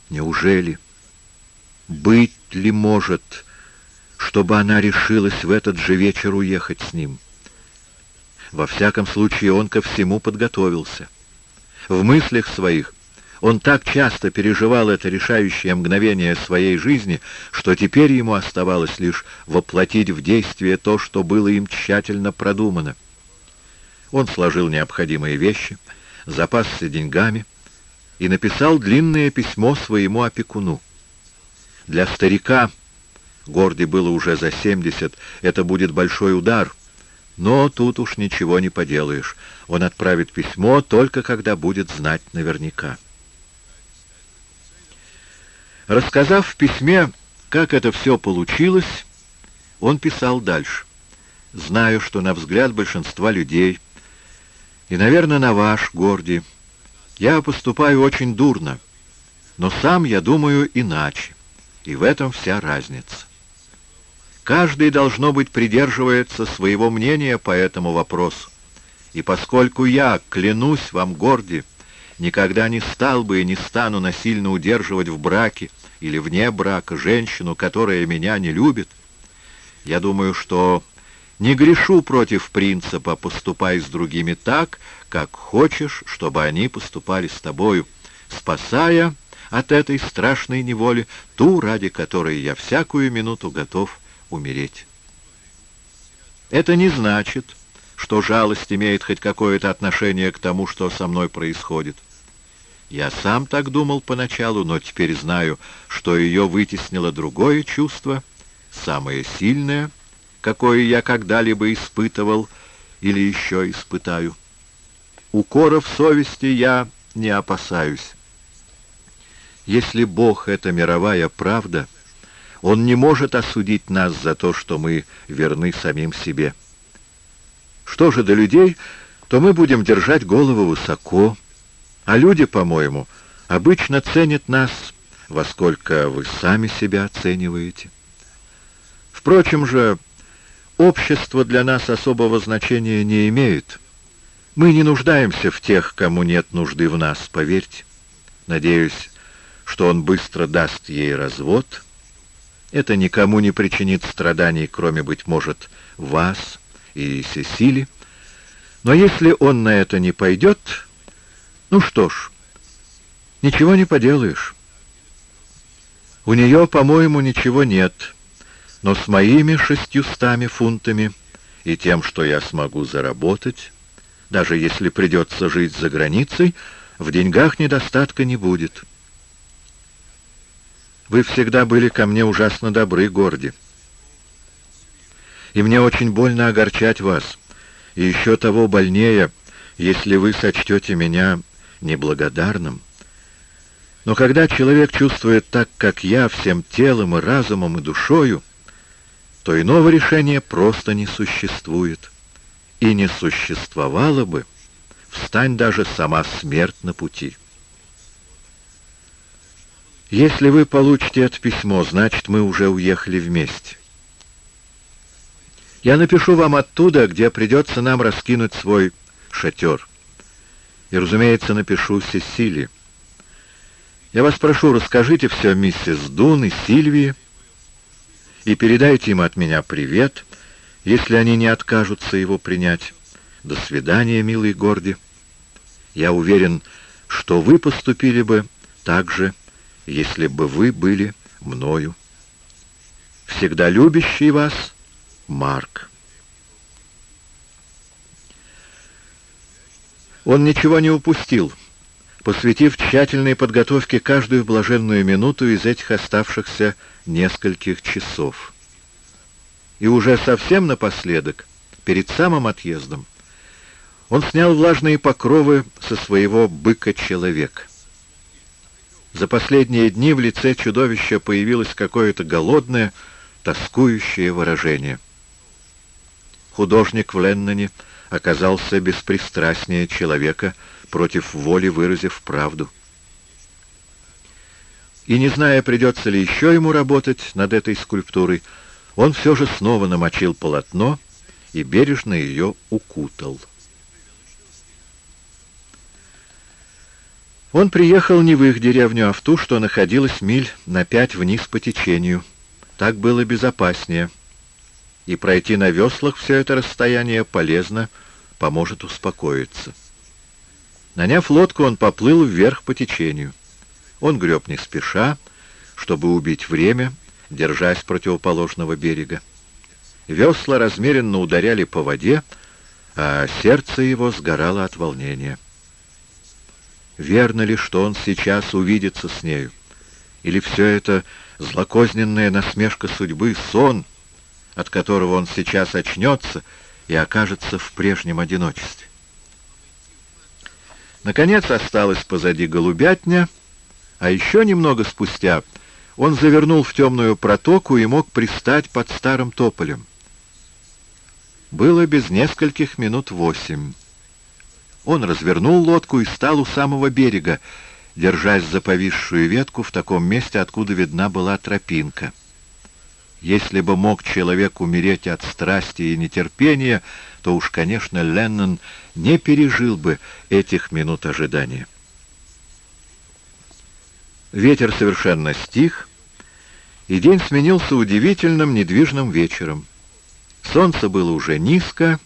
Неужели? Быть ли может чтобы она решилась в этот же вечер уехать с ним. Во всяком случае, он ко всему подготовился. В мыслях своих он так часто переживал это решающее мгновение своей жизни, что теперь ему оставалось лишь воплотить в действие то, что было им тщательно продумано. Он сложил необходимые вещи, запасся деньгами и написал длинное письмо своему опекуну. Для старика Горди было уже за 70, это будет большой удар. Но тут уж ничего не поделаешь. Он отправит письмо только когда будет знать наверняка. Рассказав в письме, как это все получилось, он писал дальше. «Знаю, что на взгляд большинства людей, и, наверное, на ваш, Горди, я поступаю очень дурно, но сам я думаю иначе, и в этом вся разница. Каждый, должно быть, придерживается своего мнения по этому вопросу. И поскольку я, клянусь вам, Горди, никогда не стал бы и не стану насильно удерживать в браке или вне брака женщину, которая меня не любит, я думаю, что не грешу против принципа «поступай с другими так, как хочешь, чтобы они поступали с тобою», спасая от этой страшной неволи ту, ради которой я всякую минуту готов умереть. Это не значит, что жалость имеет хоть какое-то отношение к тому, что со мной происходит. Я сам так думал поначалу, но теперь знаю, что ее вытеснило другое чувство, самое сильное, какое я когда-либо испытывал или еще испытаю. Укоров совести я не опасаюсь. Если Бог — это мировая правда — он не может осудить нас за то, что мы верны самим себе. Что же до людей, то мы будем держать голову высоко, а люди, по-моему, обычно ценят нас, во сколько вы сами себя оцениваете. Впрочем же, общество для нас особого значения не имеет. Мы не нуждаемся в тех, кому нет нужды в нас, поверьте. Надеюсь, что он быстро даст ей развод — это никому не причинит страданий, кроме, быть может, вас и Сесили. Но если он на это не пойдет, ну что ж, ничего не поделаешь. У нее, по-моему, ничего нет, но с моими шестьюстами фунтами и тем, что я смогу заработать, Даже если придется жить за границей, в деньгах недостатка не будет. Вы всегда были ко мне ужасно добры, Горди. И мне очень больно огорчать вас. И еще того больнее, если вы сочтете меня неблагодарным. Но когда человек чувствует так, как я, всем телом и разумом и душою, то иного решения просто не существует. И не существовало бы, встань даже сама смерть на пути. Если вы получите это письмо, значит, мы уже уехали вместе. Я напишу вам оттуда, где придется нам раскинуть свой шатер. И, разумеется, напишу Сесилии. Я вас прошу, расскажите все миссис Дун и Сильвии и передайте им от меня привет, если они не откажутся его принять. До свидания, милый Горди. Я уверен, что вы поступили бы так же, если бы вы были мною. Всегда любящий вас Марк. Он ничего не упустил, посвятив тщательной подготовке каждую блаженную минуту из этих оставшихся нескольких часов. И уже совсем напоследок, перед самым отъездом, он снял влажные покровы со своего быка-человека. За последние дни в лице чудовища появилось какое-то голодное, тоскующее выражение. Художник в Ленноне оказался беспристрастнее человека, против воли выразив правду. И не зная, придется ли еще ему работать над этой скульптурой, он все же снова намочил полотно и бережно ее укутал. Он приехал не в их деревню, а в ту, что находилась миль на пять вниз по течению. Так было безопаснее. И пройти на веслах все это расстояние полезно, поможет успокоиться. Наняв лодку, он поплыл вверх по течению. Он греб не спеша, чтобы убить время, держась противоположного берега. Весла размеренно ударяли по воде, а сердце его сгорало от волнения. Верно ли, что он сейчас увидится с нею? Или все это злокозненная насмешка судьбы, сон, от которого он сейчас очнется и окажется в прежнем одиночестве? Наконец осталась позади голубятня, а еще немного спустя он завернул в темную протоку и мог пристать под старым тополем. Было без нескольких минут восемь. Он развернул лодку и стал у самого берега, держась за повисшую ветку в таком месте, откуда видна была тропинка. Если бы мог человек умереть от страсти и нетерпения, то уж, конечно, Леннон не пережил бы этих минут ожидания. Ветер совершенно стих, и день сменился удивительным недвижным вечером. Солнце было уже низко,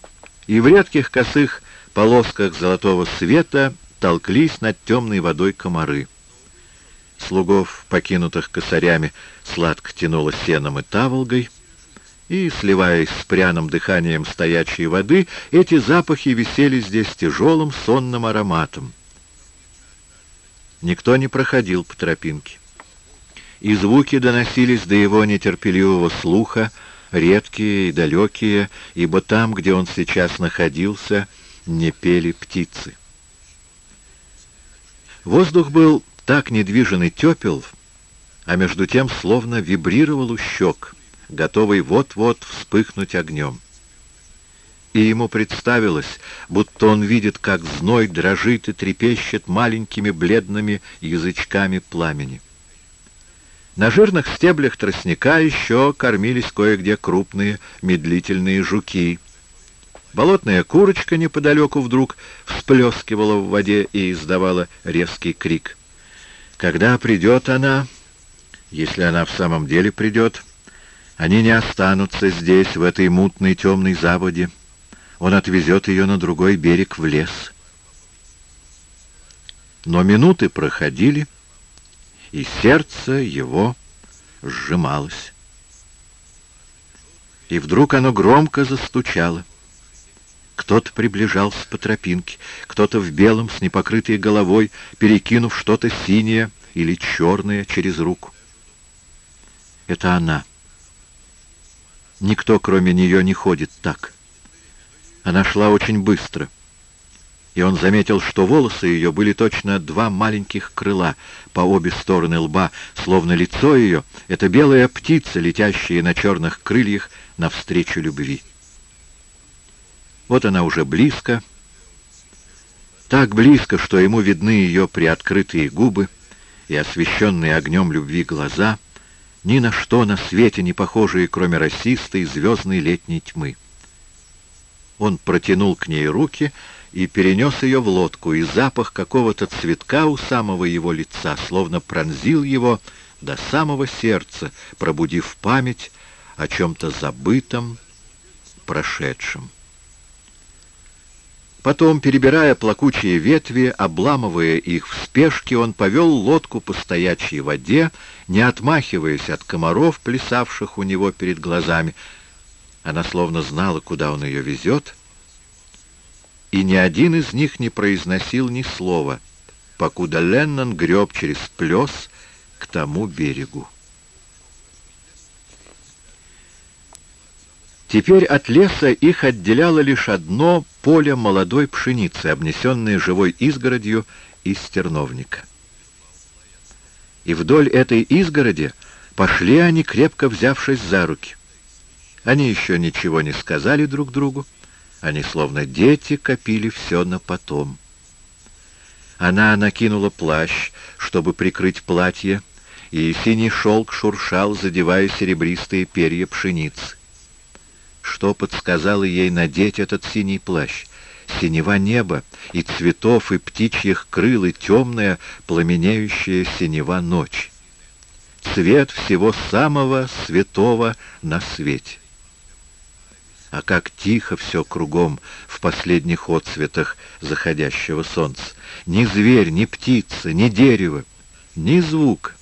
и в редких косых полосках золотого света толклись над темной водой комары. Слугов, покинутых косарями, сладко тянуло сеном и таволгой, и, сливаясь с пряным дыханием стоячей воды, эти запахи висели здесь тяжелым сонным ароматом. Никто не проходил по тропинке. И звуки доносились до его нетерпеливого слуха, редкие и далекие, ибо там, где он сейчас находился, — не пели птицы. Воздух был так недвижен и тепел, а между тем словно вибрировал у щек, готовый вот-вот вспыхнуть огнем. И ему представилось, будто он видит, как зной дрожит и трепещет маленькими бледными язычками пламени. На жирных стеблях тростника еще кормились кое-где крупные медлительные жуки — Болотная курочка неподалеку вдруг всплескивала в воде и издавала резкий крик. Когда придет она, если она в самом деле придет, они не останутся здесь, в этой мутной темной заводе. Он отвезет ее на другой берег в лес. Но минуты проходили, и сердце его сжималось. И вдруг оно громко застучало. Кто-то приближался по тропинке, кто-то в белом с непокрытой головой, перекинув что-то синее или черное через руку. Это она. Никто, кроме нее, не ходит так. Она шла очень быстро — и он заметил, что волосы ее были точно два маленьких крыла по обе стороны лба, словно лицо ее — это белая птица, летящая на черных крыльях навстречу любви. Вот она уже близко, так близко, что ему видны ее приоткрытые губы и освещенные огнем любви глаза, ни на что на свете не похожие, кроме расистой звездной летней тьмы. Он протянул к ней руки — и перенес ее в лодку, и запах какого-то цветка у самого его лица словно пронзил его до самого сердца, пробудив память о чем-то забытом, прошедшем. Потом, перебирая плакучие ветви, обламывая их в спешке, он повел лодку по стоячей воде, не отмахиваясь от комаров, плясавших у него перед глазами. Она словно знала, куда он ее везет — и ни один из них не произносил ни слова, покуда Леннон греб через плес к тому берегу. Теперь от леса их отделяло лишь одно поле молодой пшеницы, обнесенное живой изгородью из терновника. И вдоль этой изгороди пошли они, крепко взявшись за руки. Они еще ничего не сказали друг другу, они, словно дети, копили все на потом. Она накинула плащ, чтобы прикрыть платье, и синий шелк шуршал, задевая серебристые перья пшеницы. Что подсказало ей надеть этот синий плащ? Синева неба, и цветов, и птичьих крыл, и темная, пламенеющая синева ночь. Цвет всего самого святого на свете. А как тихо все кругом в последних отцветах заходящего солнца. Ни зверь, ни птица, ни дерево, ни звук.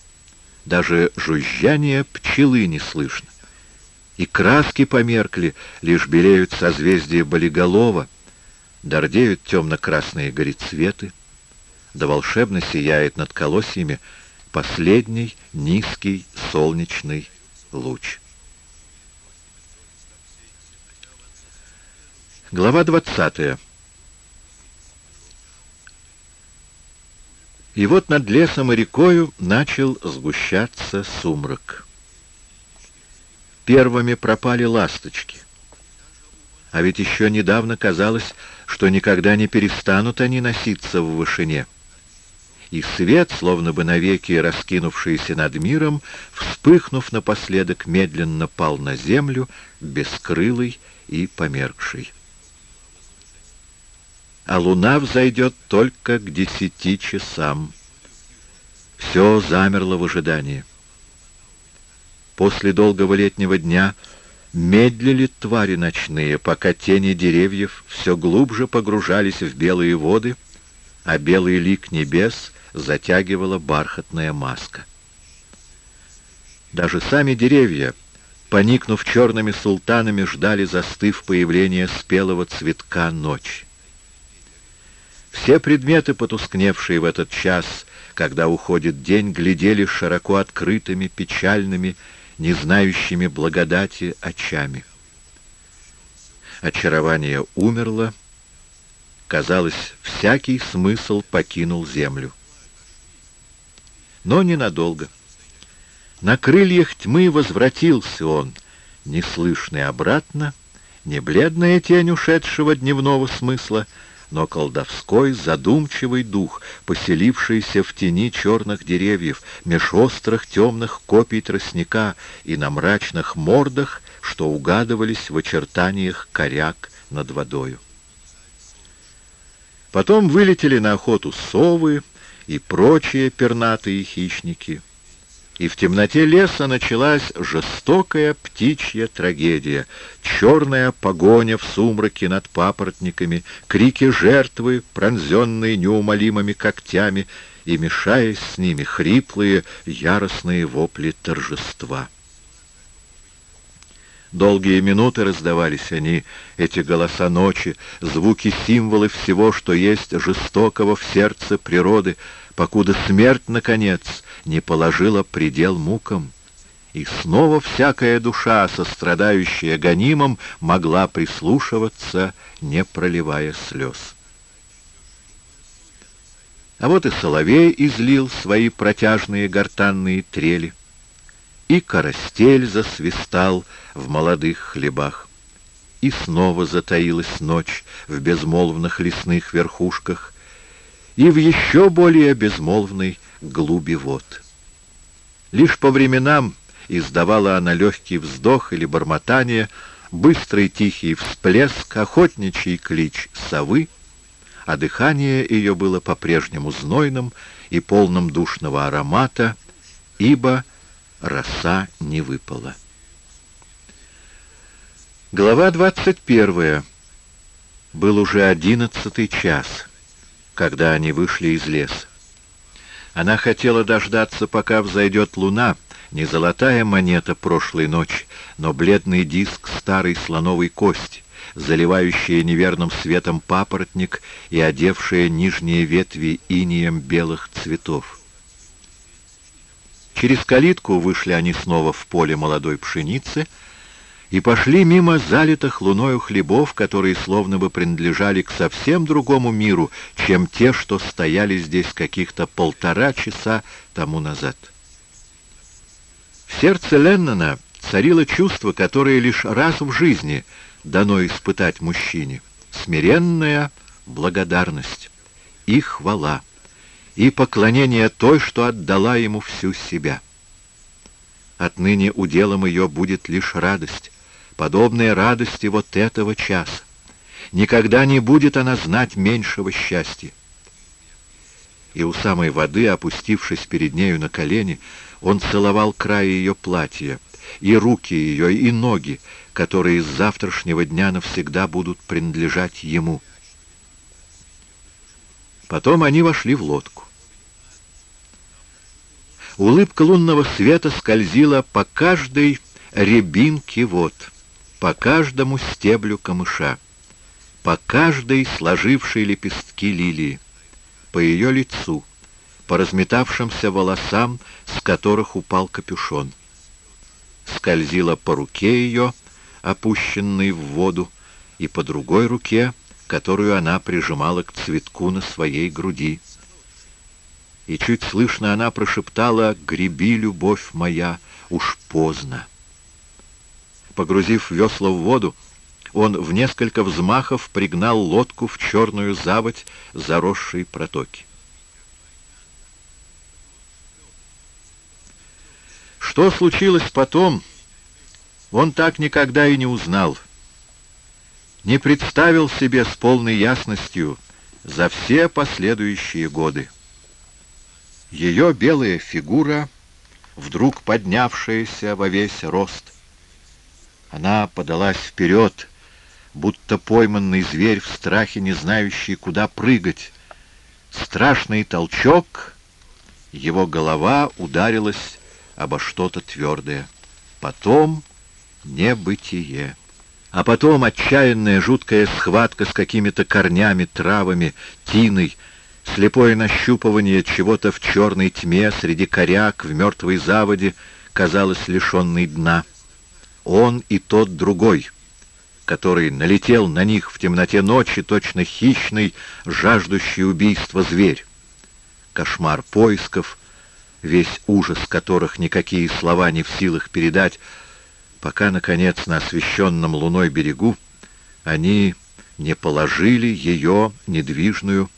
Даже жужжание пчелы не слышно. И краски померкли, лишь белеют созвездия болиголова, дордеют темно-красные горецветы, да волшебно сияет над колосьями последний низкий солнечный луч. Глава 20. И вот над лесом и рекою начал сгущаться сумрак. Первыми пропали ласточки. А ведь еще недавно казалось, что никогда не перестанут они носиться в вышине. И свет, словно бы навеки раскинувшийся над миром, вспыхнув напоследок, медленно пал на землю, бескрылый и померкший а луна взойдет только к десяти часам. Все замерло в ожидании. После долгого летнего дня медлили твари ночные, пока тени деревьев все глубже погружались в белые воды, а белый лик небес затягивала бархатная маска. Даже сами деревья, поникнув черными султанами, ждали, застыв появления спелого цветка ночи. Все предметы, потускневшие в этот час, когда уходит день, глядели широко открытыми, печальными, не знающими благодати очами. Очарование умерло, казалось, всякий смысл покинул землю. Но ненадолго. На крыльях тьмы возвратился он, неслышный обратно, не бледная тень ушедшего дневного смысла, но колдовской задумчивый дух, поселившийся в тени черных деревьев, меж острых темных копий тростника и на мрачных мордах, что угадывались в очертаниях коряк над водою. Потом вылетели на охоту совы и прочие пернатые хищники — и в темноте леса началась жестокая птичья трагедия. Черная погоня в сумраке над папоротниками, крики жертвы, пронзенные неумолимыми когтями, и, мешаясь с ними, хриплые, яростные вопли торжества. Долгие минуты раздавались они, эти голоса ночи, звуки символы всего, что есть жестокого в сердце природы, покуда смерть, наконец, не положила предел мукам. И снова всякая душа, сострадающая гонимом, могла прислушиваться, не проливая слез. А вот и соловей излил свои протяжные гортанные трели, и коростель засвистал в молодых хлебах. И снова затаилась ночь в безмолвных лесных верхушках и в еще более безмолвной глуби вод. Лишь по временам издавала она легкий вздох или бормотание, быстрый тихий всплеск, охотничий клич совы — а дыхание ее было по-прежнему знойным и полным душного аромата, ибо роса не выпала. Глава 21. Был уже одиннадцатый час, когда они вышли из леса. Она хотела дождаться, пока взойдет луна, не золотая монета прошлой ночи, но бледный диск старой слоновой кости, заливающая неверным светом папоротник и одевшая нижние ветви инием белых цветов. Через калитку вышли они снова в поле молодой пшеницы и пошли мимо залитых луною хлебов, которые словно бы принадлежали к совсем другому миру, чем те, что стояли здесь каких-то полтора часа тому назад. В сердце Леннона царило чувство, которое лишь раз в жизни — дано испытать мужчине. Смиренная благодарность и хвала, и поклонение той, что отдала ему всю себя. Отныне уделом ее будет лишь радость, подобная радости вот этого часа. Никогда не будет она знать меньшего счастья. И у самой воды, опустившись перед нею на колени, он целовал край ее платья, и руки ее, и ноги, которые с завтрашнего дня навсегда будут принадлежать ему. Потом они вошли в лодку. Улыбка лунного света скользила по каждой рябинке вод, по каждому стеблю камыша, по каждой сложившей лепестки лилии, по ее лицу, по разметавшимся волосам, с которых упал капюшон. Скользила по руке ее, опущенной в воду, и по другой руке, которую она прижимала к цветку на своей груди. И чуть слышно она прошептала «Греби, любовь моя, уж поздно». Погрузив весла в воду, он в несколько взмахов пригнал лодку в черную заводь заросшей протоки. Что случилось потом, он так никогда и не узнал, не представил себе с полной ясностью за все последующие годы. Ее белая фигура, вдруг поднявшаяся во весь рост, она подалась вперед, будто пойманный зверь в страхе, не знающий, куда прыгать. Страшный толчок, его голова ударилась обо что-то твердое. Потом небытие. А потом отчаянная жуткая схватка с какими-то корнями, травами, тиной, слепое нащупывание чего-то в черной тьме среди коряк в мертвой заводе, казалось лишенной дна. Он и тот другой, который налетел на них в темноте ночи, точно хищный, жаждущий убийства зверь. Кошмар поисков, весь ужас которых никакие слова не в силах передать, пока, наконец, на освещенном луной берегу они не положили ее недвижную,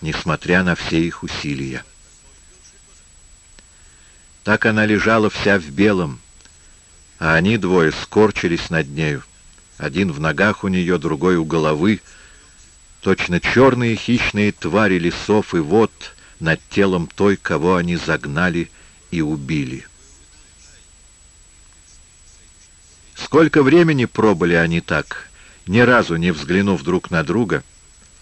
несмотря на все их усилия. Так она лежала вся в белом, а они двое скорчились над нею, один в ногах у нее, другой у головы, точно черные хищные твари лесов и вод над телом той, кого они загнали и убили. Сколько времени пробыли они так, ни разу не взглянув друг на друга,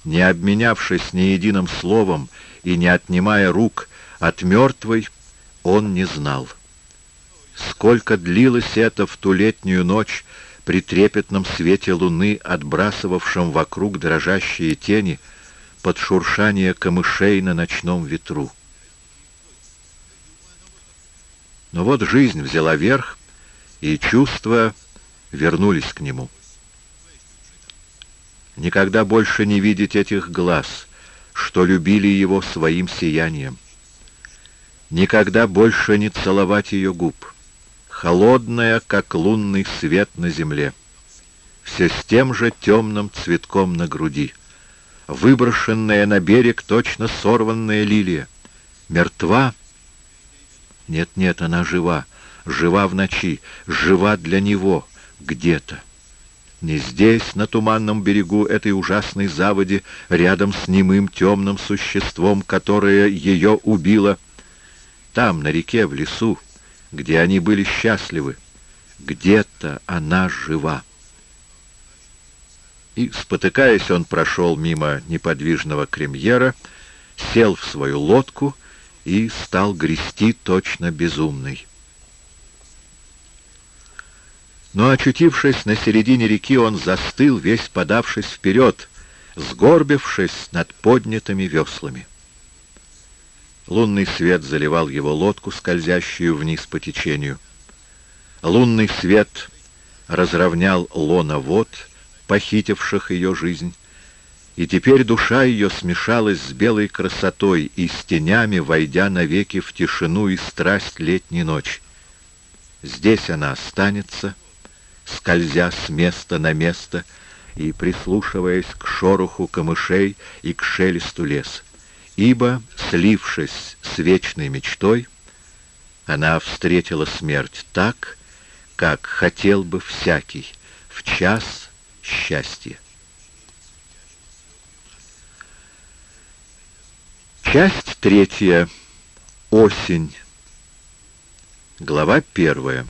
не обменявшись ни единым словом и не отнимая рук от мертвой, он не знал. Сколько длилось это в ту летнюю ночь при трепетном свете луны, отбрасывавшем вокруг дрожащие тени под шуршание камышей на ночном ветру. Но вот жизнь взяла верх, и чувства вернулись к нему. Никогда больше не видеть этих глаз, что любили его своим сиянием. Никогда больше не целовать ее губ, холодная, как лунный свет на земле, все с тем же темным цветком на груди, выброшенная на берег точно сорванная лилия, мертва. Нет-нет, она жива, жива в ночи, жива для него, где-то. Не здесь, на туманном берегу этой ужасной заводи, рядом с немым темным существом, которое ее убило. Там, на реке, в лесу, где они были счастливы, где-то она жива. И, спотыкаясь, он прошел мимо неподвижного кремьера, сел в свою лодку и стал грести точно безумный. Но, очутившись на середине реки, он застыл, весь подавшись вперед, сгорбившись над поднятыми веслами. Лунный свет заливал его лодку, скользящую вниз по течению. Лунный свет разровнял лона вод, похитивших ее жизнь, и теперь душа ее смешалась с белой красотой и с тенями, войдя навеки в тишину и страсть летней ночи. Здесь она останется — скользя с места на место и прислушиваясь к шороху камышей и к шелесту леса. Ибо, слившись с вечной мечтой, она встретила смерть так, как хотел бы всякий в час счастья. Часть третья. Осень. Глава первая.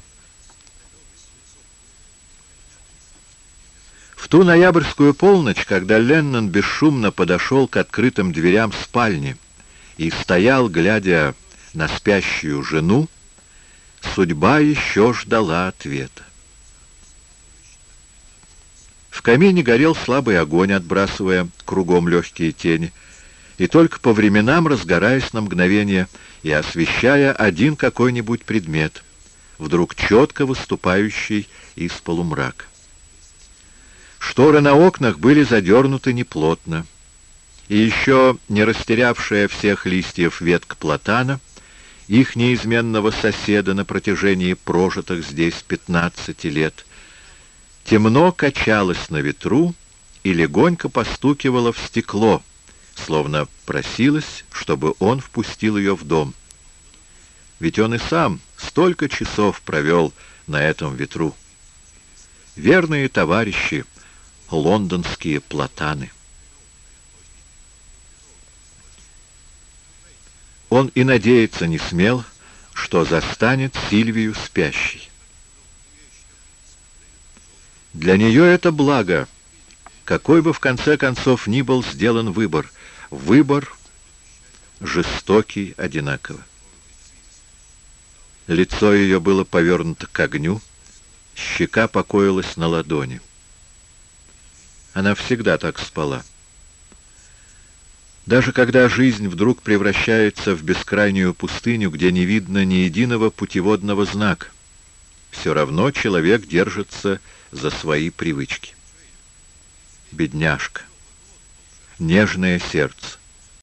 Ту ноябрьскую полночь, когда Леннон бесшумно подошел к открытым дверям спальни и стоял, глядя на спящую жену, судьба еще ждала ответа. В камине горел слабый огонь, отбрасывая кругом легкие тени, и только по временам разгораясь на мгновение и освещая один какой-нибудь предмет, вдруг четко выступающий из полумрака. Шторы на окнах были задернуты неплотно, и еще не растерявшая всех листьев ветка платана, их неизменного соседа на протяжении прожитых здесь пятнадцати лет, темно качалась на ветру и легонько постукивала в стекло, словно просилась, чтобы он впустил ее в дом. Ведь он и сам столько часов провел на этом ветру. Верные товарищи — лондонские платаны. Он и надеяться не смел, что застанет Сильвию спящей. Для нее это благо, какой бы в конце концов ни был сделан выбор. Выбор жестокий одинаково. Лицо ее было повернуто к огню, щека покоилась на ладони. Она всегда так спала. Даже когда жизнь вдруг превращается в бескрайнюю пустыню, где не видно ни единого путеводного знака, все равно человек держится за свои привычки. Бедняжка, нежное сердце.